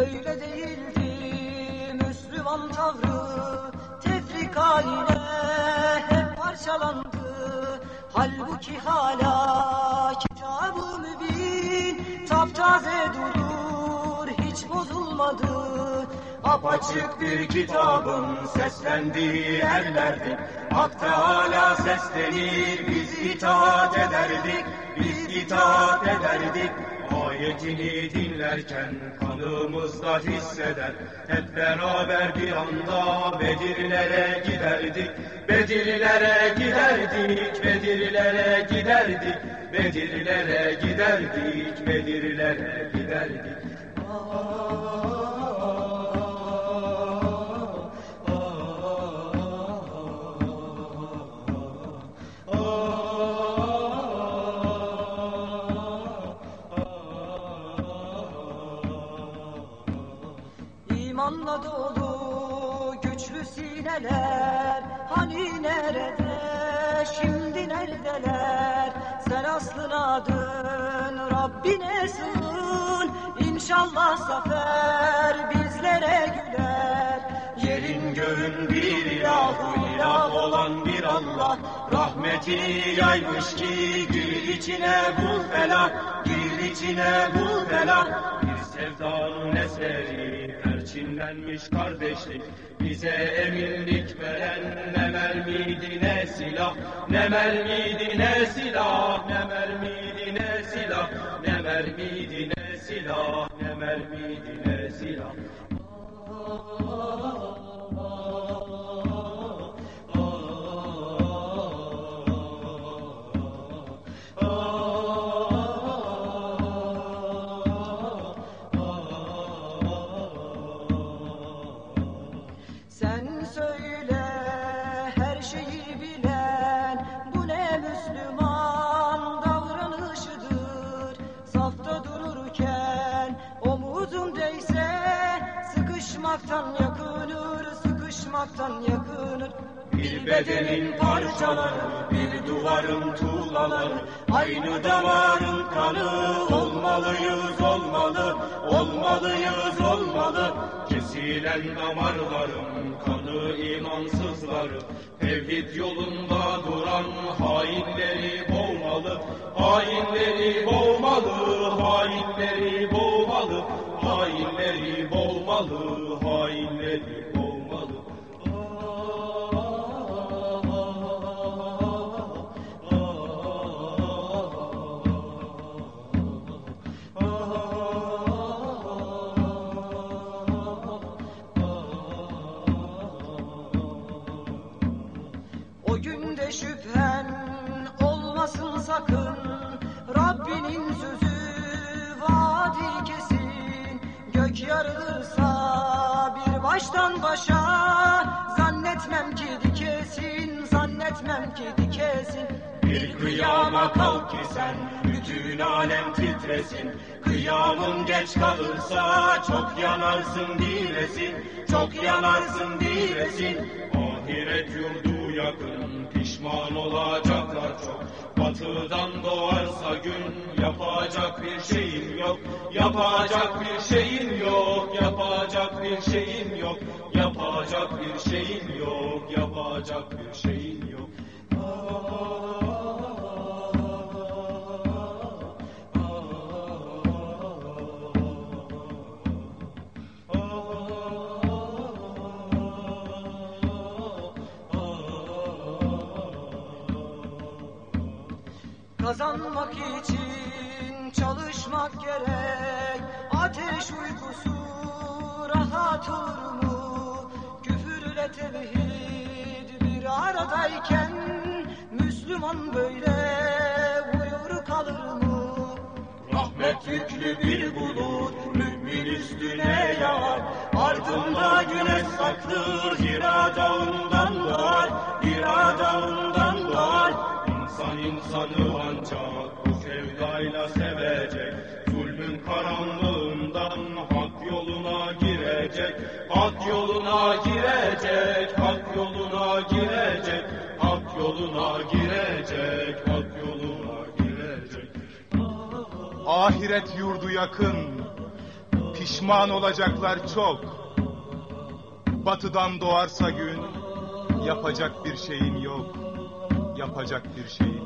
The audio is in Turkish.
Böyle değildi Müslüman tavrı Tefrik haline hep parçalandı. Halbuki hala kitab-ı mübin Taptaze durur hiç bozulmadı. Apaçık bir kitabın seslendiği yerlerdi. Hak Teala seslenir biz itaat ederdik Biz itaat ederdik. Ayetini dinlerken kanımızda hisseder. Hep beraber bir anda Bedirlere giderdik. Bedirlere giderdik Bedirlere giderdik. Bedirlere giderdik Bedirlere giderdik. İmanla sineler Hani nerede şimdi neredeler? Sen aslına dön Rabbine sığın İnşallah zafer bizlere güler. Yerin göğün bir ilahu ilah olan bir Allah. Rahmetini yaymış ki gir içine bul felah Gir içine bul felah sevdanın eseri perçinlenmiş kardeşlik. Bize eminlik veren ne mermiydi ne silah. Ne mermiydi ne silah. Ne mermiydi ne silah. Ne mermiydi ne silah. Ne mermiydi ne silah Sıkışmaktan yakınır, sıkışmaktan yakınır Bir bedenin parçaları, bir duvarın tuğlaları, aynı damarın kanı olmalıyız olmalı, olmalıyız olmalı. Kesilen damarların kanı imansızları, tevhid yolunda sakın. Rabbinin sözü vaadi kesin Gök yarılırsa bir baştan başa Zannetmem ki dikesin, zannetmem ki dikesin. Bir kıyama kalk ki sen bütün alem titresin. Kıyamın geç kalırsa çok yanarsın bilesin Çok yanarsın bilesin Ahiret yurdu yakın pişman olacaklar Batıdan doğarsa gün yapacak bir şeyin yok. Yapacak bir şeyin yok Yapacak bir şeyin yok. Yapacak bir şeyin yok Yapacak bir şeyin yok Kazanmak için çalışmak gerek Ateş uykusu rahat olur mu? Küfürle tevhid bir aradayken Müslüman böyle uyur kalır mı? Rahmet yüklü bir bulut mümin üstüne yağar Ardında güneş saklı Hira dağından insanı ancak bu sevdayla sevecek Zulmün karanlığından hak yoluna girecek Hak yoluna girecek Hak yoluna girecek Hak yoluna girecek Hak yoluna girecek Ahiret yurdu yakın, pişman olacaklar çok. Batıdan doğarsa gün, Yapacak bir şeyin yok. Yapacak bir yok.